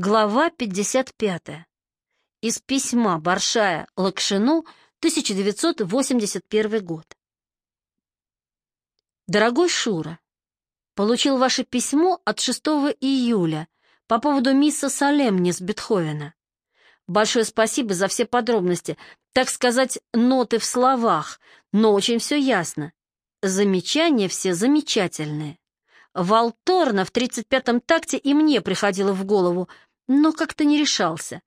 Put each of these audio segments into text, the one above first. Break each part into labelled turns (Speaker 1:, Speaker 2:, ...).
Speaker 1: Глава 55. Из письма Баршая Лакшину, 1981 год. Дорогой Шура, получил ваше письмо от 6 июля по поводу мисса Салемнис Бетховена. Большое спасибо за все подробности, так сказать, ноты в словах, но очень все ясно. Замечания все замечательные. Валторна в 35-м такте и мне приходило в голову, но как-то не решался.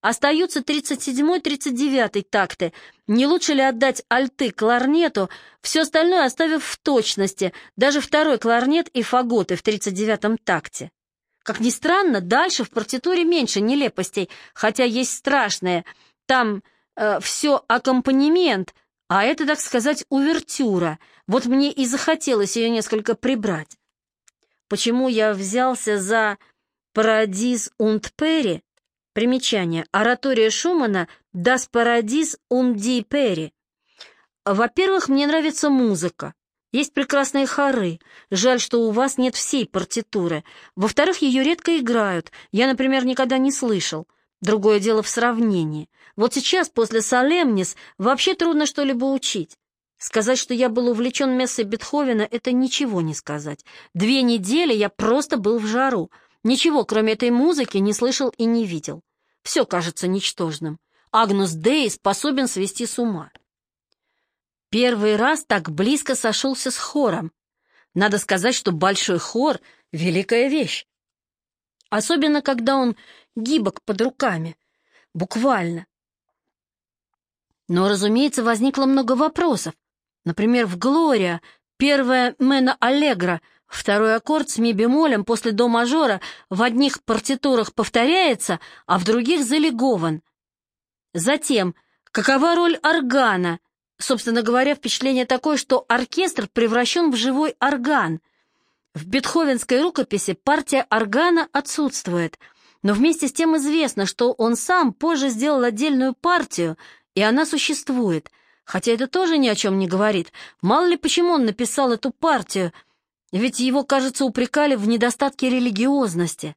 Speaker 1: Остаются 37-й, 39-й такты. Не лучше ли отдать альты кларнету, все остальное оставив в точности, даже второй кларнет и фаготы в 39-м такте? Как ни странно, дальше в партитуре меньше нелепостей, хотя есть страшные. Там э, все аккомпанемент, а это, так сказать, увертюра. Вот мне и захотелось ее несколько прибрать. Почему я взялся за «Парадиз und Пери. Примечание. Оратория Шумана «Das Paradies und die Peri». Во-первых, мне нравится музыка. Есть прекрасные хоры. Жаль, что у вас нет всей партитуры. Во-вторых, ее редко играют. Я, например, никогда не слышал. Другое дело в сравнении. Вот сейчас, после Салемнис, вообще трудно что-либо учить. Сказать, что я был увлечен мессой Бетховена, это ничего не сказать. Две недели я просто был в жару. Ничего, кроме этой музыки, не слышал и не видел. Все кажется ничтожным. Агнус Дей способен свести с ума. Первый раз так близко сошелся с хором. Надо сказать, что большой хор — великая вещь. Особенно, когда он гибок под руками. Буквально. Но, разумеется, возникло много вопросов. Например, в «Глория» первая «Мена Аллегра» Второй аккорд с ми-бемолем после до-мажора в одних партитурах повторяется, а в других залегован. Затем, какова роль органа? Собственно говоря, впечатление такое, что оркестр превращен в живой орган. В бетховенской рукописи партия органа отсутствует, но вместе с тем известно, что он сам позже сделал отдельную партию, и она существует. Хотя это тоже ни о чем не говорит. Мало ли почему он написал эту партию — ведь его, кажется, упрекали в недостатке религиозности.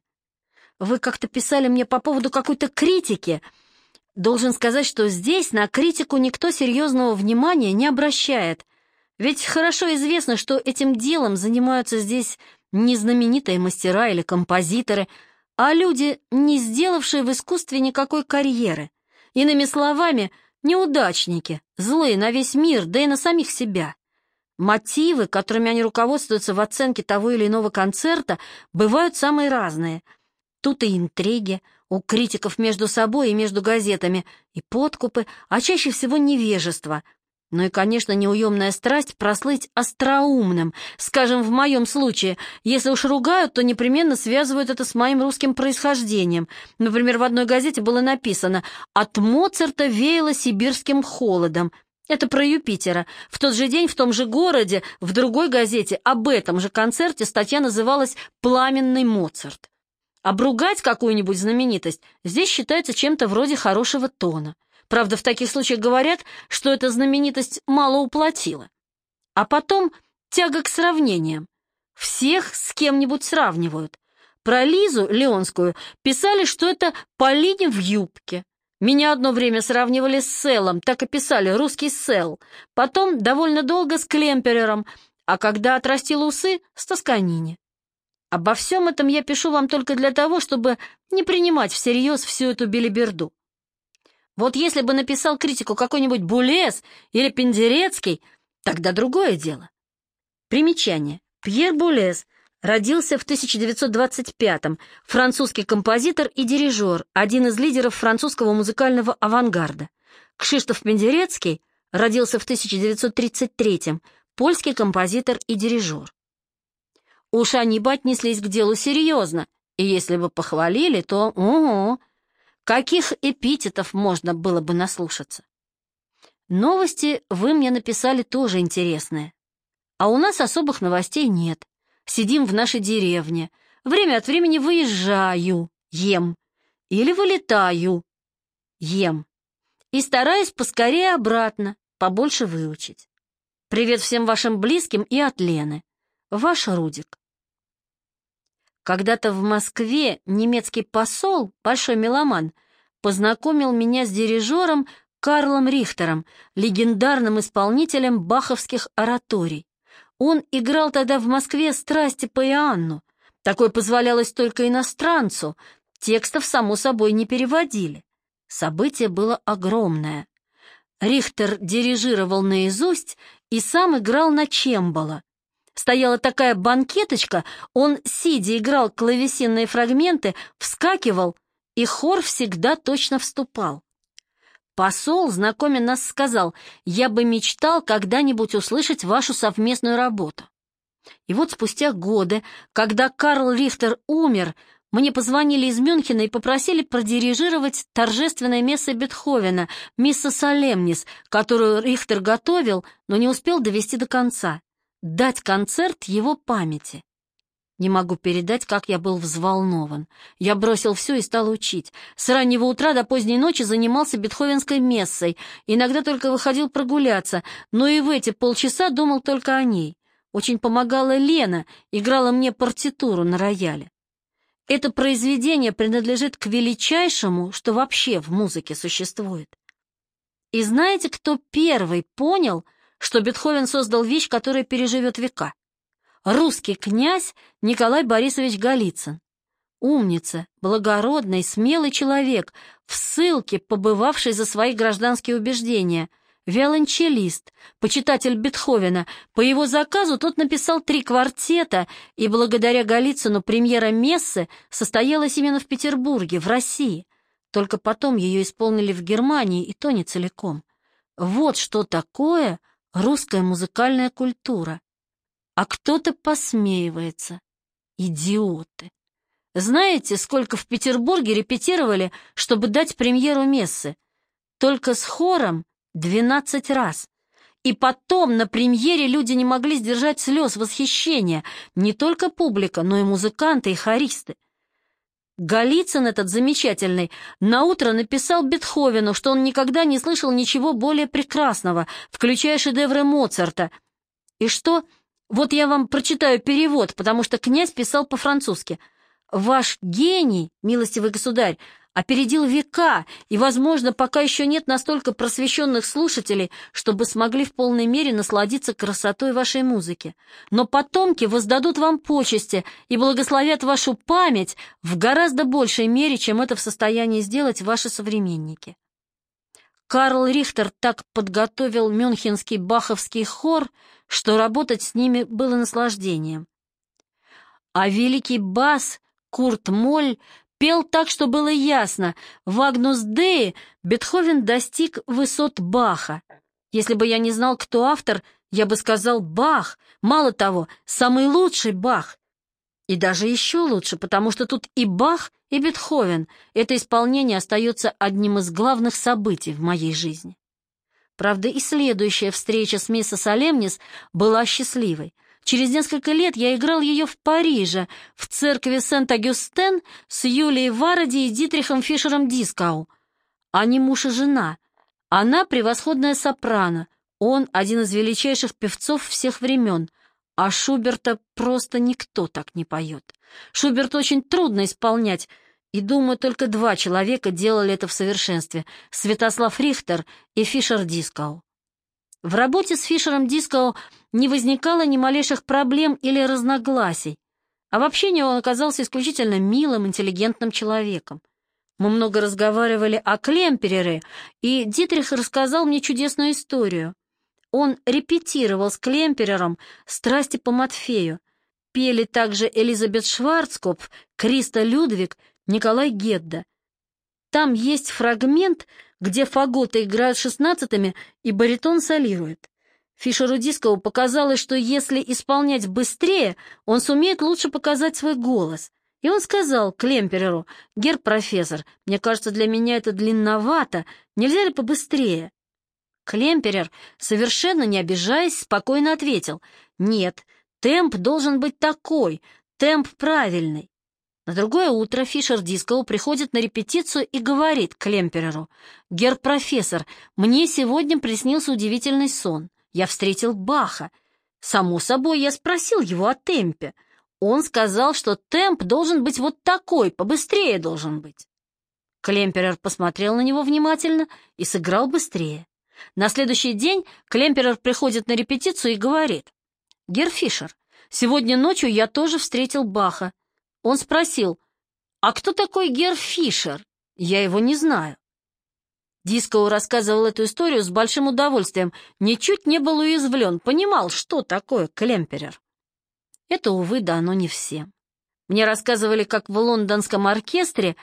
Speaker 1: Вы как-то писали мне по поводу какой-то критики. Должен сказать, что здесь на критику никто серьезного внимания не обращает. Ведь хорошо известно, что этим делом занимаются здесь не знаменитые мастера или композиторы, а люди, не сделавшие в искусстве никакой карьеры. Иными словами, неудачники, злые на весь мир, да и на самих себя. Мотивы, которыми они руководствуются в оценке того или иного концерта, бывают самые разные. Тут и интриги, у критиков между собой и между газетами, и подкупы, а чаще всего невежество. Ну и, конечно, неуемная страсть прослыть остроумным. Скажем, в моем случае, если уж ругают, то непременно связывают это с моим русским происхождением. Например, в одной газете было написано «От Моцарта веяло сибирским холодом». Это про Юпитера. В тот же день в том же городе, в другой газете об этом же концерте статья называлась «Пламенный Моцарт». Обругать какую-нибудь знаменитость здесь считается чем-то вроде хорошего тона. Правда, в таких случаях говорят, что эта знаменитость мало уплатила. А потом тяга к сравнениям. Всех с кем-нибудь сравнивают. Про Лизу Леонскую писали, что это Полине в юбке. Меня одно время сравнивали с Селом, так и писали «русский Сел». Потом довольно долго с Клемперером, а когда отрастил усы — с Тосканини. Обо всем этом я пишу вам только для того, чтобы не принимать всерьез всю эту белиберду. Вот если бы написал критику какой-нибудь Булес или Пендерецкий, тогда другое дело. Примечание. Пьер Булес Родился в 1925-м, французский композитор и дирижер, один из лидеров французского музыкального авангарда. Кшиштоф Пендерецкий родился в 1933-м, польский композитор и дирижер. Уж они бы отнеслись к делу серьезно, и если бы похвалили, то, угу, каких эпитетов можно было бы наслушаться. Новости вы мне написали тоже интересные. А у нас особых новостей нет сидим в нашей деревне. Время от времени выезжаю, ем. Или вылетаю, ем. И стараюсь поскорее обратно, побольше выучить. Привет всем вашим близким и от Лены. Ваш Рудик. Когда-то в Москве немецкий посол, большой меломан, познакомил меня с дирижером Карлом Рихтером, легендарным исполнителем баховских ораторий. Он играл тогда в Москве «Страсти по Иоанну». Такое позволялось только иностранцу, текстов, само собой, не переводили. Событие было огромное. Рихтер дирижировал наизусть и сам играл на чембало. Стояла такая банкеточка, он, сидя, играл клавесинные фрагменты, вскакивал, и хор всегда точно вступал. Посол, знакомя нас, сказал, «Я бы мечтал когда-нибудь услышать вашу совместную работу». И вот спустя годы, когда Карл Рихтер умер, мне позвонили из Мюнхена и попросили продирижировать торжественное место Бетховена, «Мисса Салемнис», которую Рихтер готовил, но не успел довести до конца, дать концерт его памяти. Не могу передать, как я был взволнован. Я бросил все и стал учить. С раннего утра до поздней ночи занимался бетховенской мессой. Иногда только выходил прогуляться, но и в эти полчаса думал только о ней. Очень помогала Лена, играла мне партитуру на рояле. Это произведение принадлежит к величайшему, что вообще в музыке существует. И знаете, кто первый понял, что Бетховен создал вещь, которая переживет века? Русский князь Николай Борисович Голицын. Умница, благородный, смелый человек, в ссылке, побывавший за свои гражданские убеждения, виолончелист, почитатель Бетховена. По его заказу тот написал три квартета, и благодаря Голицыну премьера Мессы состоялась именно в Петербурге, в России. Только потом ее исполнили в Германии, и то не целиком. Вот что такое русская музыкальная культура а кто-то посмеивается. Идиоты. Знаете, сколько в Петербурге репетировали, чтобы дать премьеру мессы? Только с хором двенадцать раз. И потом на премьере люди не могли сдержать слез восхищения, не только публика, но и музыканты и хористы. Голицын этот замечательный наутро написал Бетховену, что он никогда не слышал ничего более прекрасного, включая шедевры Моцарта. И что вот я вам прочитаю перевод, потому что князь писал по-французски. «Ваш гений, милостивый государь, опередил века, и, возможно, пока еще нет настолько просвещенных слушателей, чтобы смогли в полной мере насладиться красотой вашей музыки. Но потомки воздадут вам почести и благословят вашу память в гораздо большей мере, чем это в состоянии сделать ваши современники. Карл Рихтер так подготовил мюнхенский баховский хор, что работать с ними было наслаждением. А великий бас Курт Моль пел так, что было ясно, в Агнус Деи Бетховен достиг высот Баха. Если бы я не знал, кто автор, я бы сказал Бах, мало того, самый лучший Бах. И даже еще лучше, потому что тут и Бах, и Бетховен. Это исполнение остается одним из главных событий в моей жизни. Правда, и следующая встреча с мисс Салемнис была счастливой. Через несколько лет я играл ее в Париже, в церкви Сент-Агюстен с Юлией Варади и Дитрихом Фишером Дискау. Они муж и жена. Она превосходная сопрано, он один из величайших певцов всех времен — а Шуберта просто никто так не поет. Шуберт очень трудно исполнять, и, думаю, только два человека делали это в совершенстве — Святослав Рихтер и Фишер Дискау. В работе с Фишером Дискау не возникало ни малейших проблем или разногласий, а в общении он оказался исключительно милым, интеллигентным человеком. Мы много разговаривали о Клемперере, и Дитрих рассказал мне чудесную историю. Он репетировал с Клемперером «Страсти по Матфею». Пели также Элизабет Шварцкопф, Криста Людвиг, Николай Гедда. Там есть фрагмент, где фаготы играют шестнадцатыми и баритон солирует. Фишеру Дискову показалось, что если исполнять быстрее, он сумеет лучше показать свой голос. И он сказал Клемпереру, «Гер профессор, мне кажется, для меня это длинновато, нельзя ли побыстрее?» Клемперер, совершенно не обижаясь, спокойно ответил, «Нет, темп должен быть такой, темп правильный». На другое утро Фишер Дискоу приходит на репетицию и говорит Клемпереру, «Гер профессор, мне сегодня приснился удивительный сон. Я встретил Баха. Само собой, я спросил его о темпе. Он сказал, что темп должен быть вот такой, побыстрее должен быть. Клемперер посмотрел на него внимательно и сыграл быстрее. На следующий день Клемперер приходит на репетицию и говорит. «Гер Фишер, сегодня ночью я тоже встретил Баха. Он спросил, а кто такой Гер Фишер? Я его не знаю. Дискоу рассказывал эту историю с большим удовольствием, ничуть не был уязвлен, понимал, что такое клемперер. Это, увы, дано не всем. Мне рассказывали, как в лондонском оркестре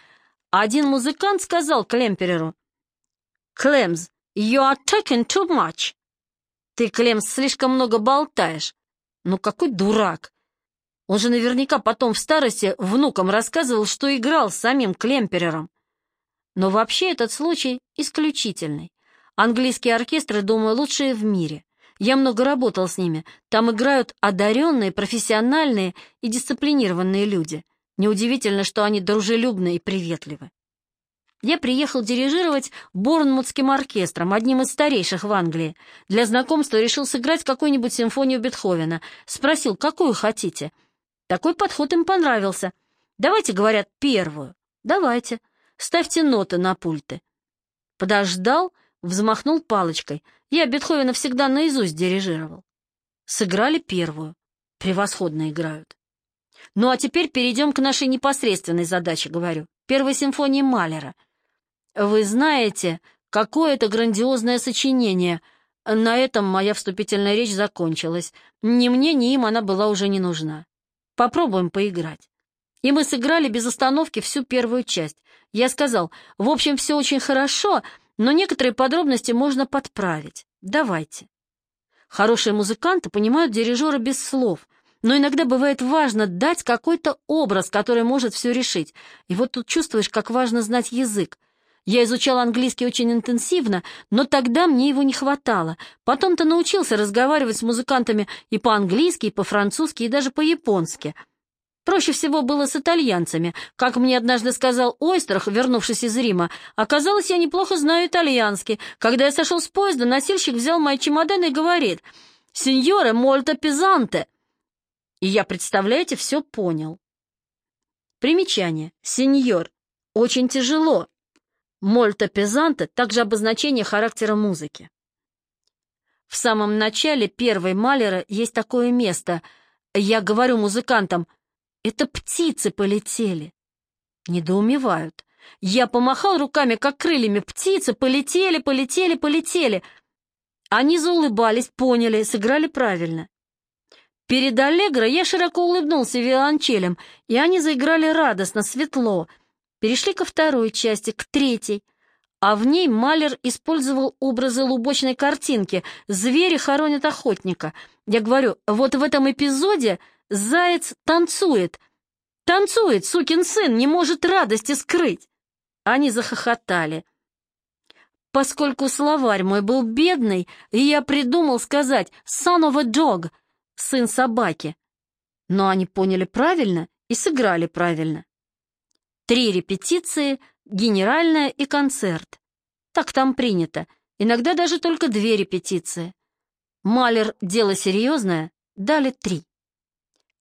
Speaker 1: один музыкант сказал Клемпереру, «Клемс, you are talking too much». «Ты, Клемс, слишком много болтаешь». «Ну какой дурак!» Он же наверняка потом в старости внукам рассказывал, что играл с самим Клемперером. Но вообще этот случай исключительный. Английские оркестры, думаю, лучшие в мире. Я много работал с ними. Там играют одаренные, профессиональные и дисциплинированные люди. Неудивительно, что они дружелюбны и приветливы. Я приехал дирижировать Борнмутским оркестром, одним из старейших в Англии. Для знакомства решил сыграть какую-нибудь симфонию Бетховена. Спросил, какую хотите. Такой подход им понравился. Давайте, говорят, первую. Давайте. Ставьте ноты на пульты. Подождал, взмахнул палочкой. Я Бетховена всегда наизусть дирижировал. Сыграли первую. Превосходно играют. Ну а теперь перейдем к нашей непосредственной задаче, говорю. Первой симфонии Малера. Вы знаете, какое это грандиозное сочинение. На этом моя вступительная речь закончилась. Ни мне, ни им она была уже не нужна. Попробуем поиграть. И мы сыграли без остановки всю первую часть. Я сказал, в общем, все очень хорошо, но некоторые подробности можно подправить. Давайте. Хорошие музыканты понимают дирижера без слов, но иногда бывает важно дать какой-то образ, который может все решить. И вот тут чувствуешь, как важно знать язык. Я изучал английский очень интенсивно, но тогда мне его не хватало. Потом-то научился разговаривать с музыкантами и по-английски, и по-французски, и даже по-японски — Проще всего было с итальянцами. Как мне однажды сказал Ойстрах, вернувшись из Рима, оказалось, я неплохо знаю итальянский. Когда я сошел с поезда, носильщик взял мои чемоданы и говорит «Сеньоре, мольто пизанте». И я, представляете, все понял. Примечание. Сеньор. Очень тяжело. Мольто пизанте — также обозначение характера музыки. В самом начале первой Малера есть такое место. Я говорю музыкантам — это птицы полетели. Недоумевают. Я помахал руками, как крыльями. Птицы полетели, полетели, полетели. Они заулыбались, поняли, сыграли правильно. Перед Аллегро я широко улыбнулся виолончелем, и они заиграли радостно, светло. Перешли ко второй части, к третьей. А в ней Малер использовал образы лубочной картинки «Звери хоронят охотника». Я говорю, вот в этом эпизоде Заяц танцует. Танцует, сукин сын, не может радости скрыть. Они захохотали. Поскольку словарь мой был бедный, я придумал сказать «son of a dog» — сын собаки. Но они поняли правильно и сыграли правильно. Три репетиции, генеральная и концерт. Так там принято. Иногда даже только две репетиции. Малер «Дело серьезное» дали три.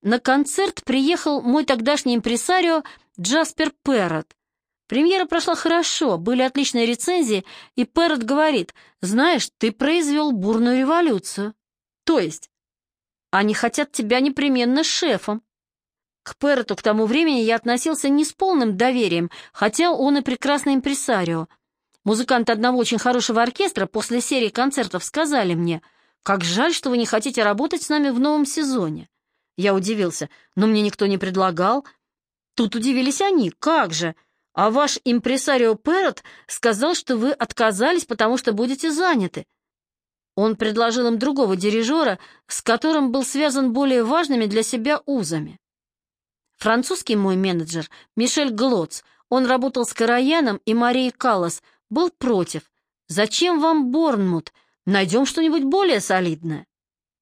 Speaker 1: На концерт приехал мой тогдашний импресарио Джаспер Перрот. Премьера прошла хорошо, были отличные рецензии, и Перрот говорит, знаешь, ты произвел бурную революцию. То есть, они хотят тебя непременно шефом. К Перроту к тому времени я относился не с полным доверием, хотя он и прекрасный импресарио. Музыканты одного очень хорошего оркестра после серии концертов сказали мне, как жаль, что вы не хотите работать с нами в новом сезоне. Я удивился. Но мне никто не предлагал. Тут удивились они. Как же? А ваш импресарио Перрот сказал, что вы отказались, потому что будете заняты. Он предложил им другого дирижера, с которым был связан более важными для себя узами. Французский мой менеджер, Мишель Глоц, он работал с Караяном и Марией Каллас, был против. «Зачем вам Борнмут? Найдем что-нибудь более солидное».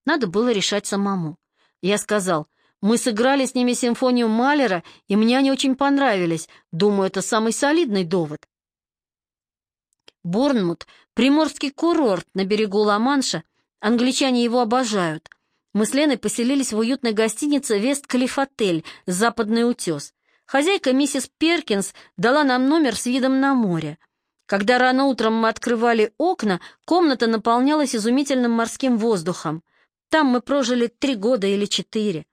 Speaker 1: Надо было решать самому. Я сказал, мы сыграли с ними симфонию Малера, и мне они очень понравились. Думаю, это самый солидный довод. Борнмут — приморский курорт на берегу Ла-Манша. Англичане его обожают. Мы с Леной поселились в уютной гостинице «Вест-Калиф-отель» «Западный утес». Хозяйка миссис Перкинс дала нам номер с видом на море. Когда рано утром мы открывали окна, комната наполнялась изумительным морским воздухом. Там мы прожили три года или четыре.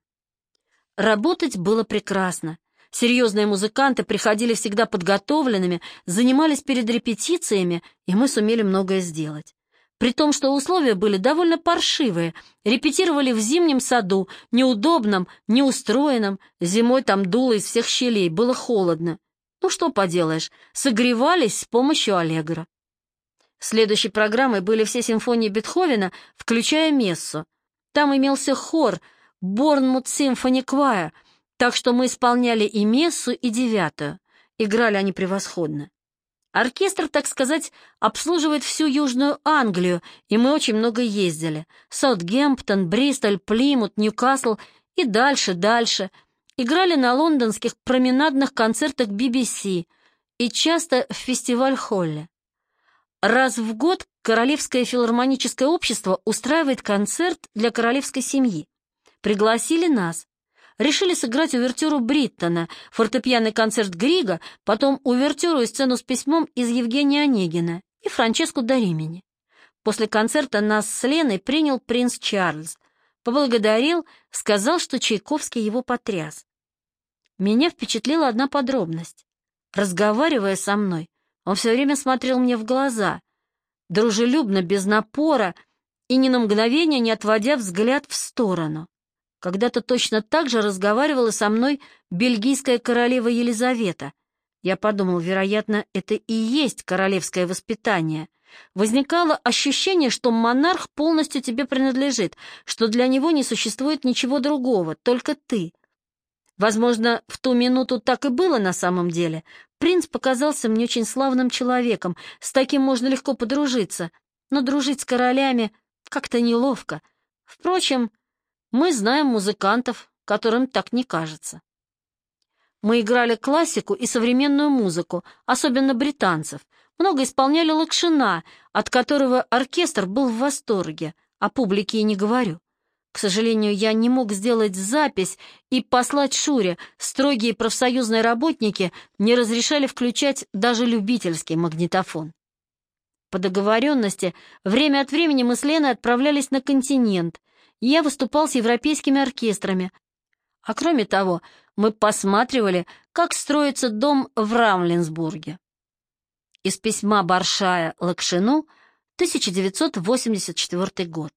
Speaker 1: Работать было прекрасно. Серьезные музыканты приходили всегда подготовленными, занимались перед репетициями, и мы сумели многое сделать. При том, что условия были довольно паршивые. Репетировали в зимнем саду, неудобном, неустроенном. Зимой там дуло из всех щелей, было холодно. Ну что поделаешь, согревались с помощью Аллегро. Следующей программой были все симфонии Бетховена, включая мессу. Там имелся хор «Борнмут Симфони Квая», так что мы исполняли и мессу, и девятую. Играли они превосходно. Оркестр, так сказать, обслуживает всю Южную Англию, и мы очень много ездили. Саутгемптон, Бристоль, Плимут, Ньюкасл и дальше, дальше. Играли на лондонских променадных концертах BBC и часто в фестиваль-холле. Раз в год Королевское филармоническое общество устраивает концерт для королевской семьи. Пригласили нас решили сыграть увертюру Бриттона, фортепианный концерт Грига, потом увертюру и сцену с письмом из Евгения Онегина и Франческу Доримени. После концерта нас с Леной принял принц Чарльз, поблагодарил, сказал, что Чайковский его потряс. Меня впечатлила одна подробность. Разговаривая со мной, он все время смотрел мне в глаза, дружелюбно, без напора и ни на мгновение не отводя взгляд в сторону. Когда-то точно так же разговаривала со мной бельгийская королева Елизавета. Я подумал, вероятно, это и есть королевское воспитание. Возникало ощущение, что монарх полностью тебе принадлежит, что для него не существует ничего другого, только ты. Возможно, в ту минуту так и было на самом деле. Принц показался мне очень славным человеком, с таким можно легко подружиться, но дружить с королями как-то неловко. Впрочем, мы знаем музыкантов, которым так не кажется. Мы играли классику и современную музыку, особенно британцев. Много исполняли Лакшина, от которого оркестр был в восторге, о публике и не говорю. К сожалению, я не мог сделать запись и послать Шуре. Строгие профсоюзные работники не разрешали включать даже любительский магнитофон. По договоренности, время от времени мы с Леной отправлялись на континент — я выступал с европейскими оркестрами. А кроме того, мы посматривали, как строится дом в Рамлинсбурге. Из письма Баршая Лакшину, 1984 год.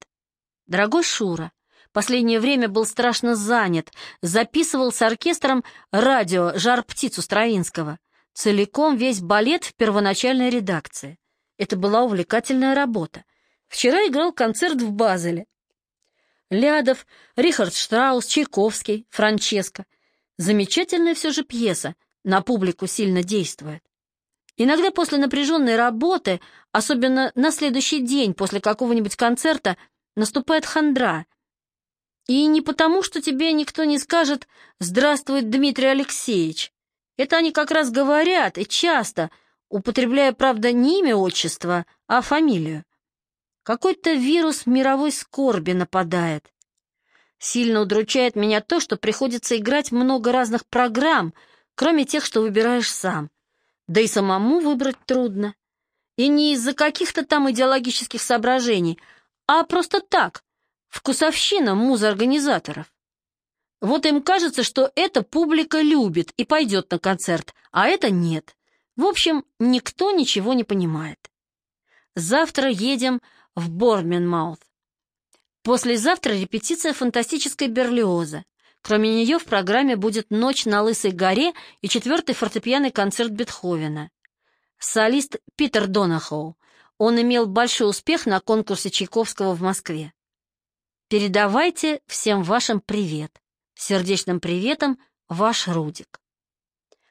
Speaker 1: Дорогой Шура, последнее время был страшно занят, записывал с оркестром радио «Жар птицу» Строинского, целиком весь балет в первоначальной редакции. Это была увлекательная работа. Вчера играл концерт в Базеле. Лядов, Рихард Штраус, Чайковский, Франческо. Замечательная все же пьеса, на публику сильно действует. Иногда после напряженной работы, особенно на следующий день после какого-нибудь концерта, наступает хандра. И не потому, что тебе никто не скажет «Здравствуй, Дмитрий Алексеевич». Это они как раз говорят, и часто, употребляя, правда, не имя отчества, а фамилию. Какой-то вирус мировой скорби нападает. Сильно удручает меня то, что приходится играть много разных программ, кроме тех, что выбираешь сам. Да и самому выбрать трудно. И не из-за каких-то там идеологических соображений, а просто так, вкусовщина муза-организаторов. Вот им кажется, что эта публика любит и пойдет на концерт, а это нет. В общем, никто ничего не понимает. Завтра едем в Борменмаут. Послезавтра репетиция фантастической Берлиоза. Кроме нее в программе будет «Ночь на Лысой горе» и четвертый фортепианный концерт Бетховена. Солист Питер Донахоу. Он имел большой успех на конкурсе Чайковского в Москве. Передавайте всем вашим привет. Сердечным приветом, ваш Рудик.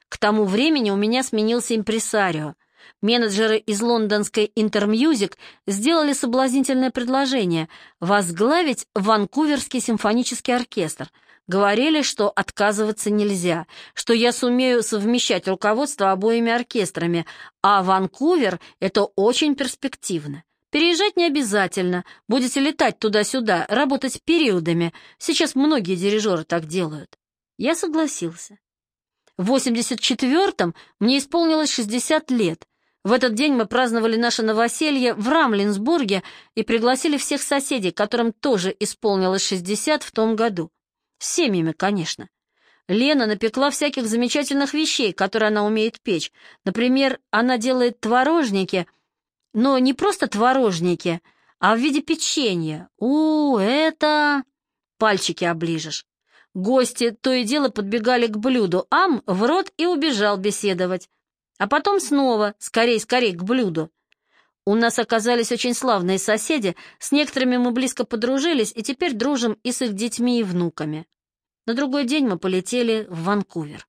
Speaker 1: К тому времени у меня сменился импресарио — менеджеры из лондонской Интермьюзик сделали соблазнительное предложение возглавить Ванкуверский симфонический оркестр. Говорили, что отказываться нельзя, что я сумею совмещать руководство обоими оркестрами, а Ванкувер — это очень перспективно. Переезжать не обязательно. Будете летать туда-сюда, работать периодами. Сейчас многие дирижеры так делают. Я согласился. В 84-м мне исполнилось 60 лет. В этот день мы праздновали наше новоселье в Рамлинсбурге и пригласили всех соседей, которым тоже исполнилось 60 в том году. С семьями, конечно. Лена напекла всяких замечательных вещей, которые она умеет печь. Например, она делает творожники, но не просто творожники, а в виде печенья. У, это... Пальчики оближешь. Гости то и дело подбегали к блюду, ам в рот и убежал беседовать. А потом снова, скорей-скорей, к блюду. У нас оказались очень славные соседи, с некоторыми мы близко подружились и теперь дружим и с их детьми и внуками. На другой день мы полетели в Ванкувер.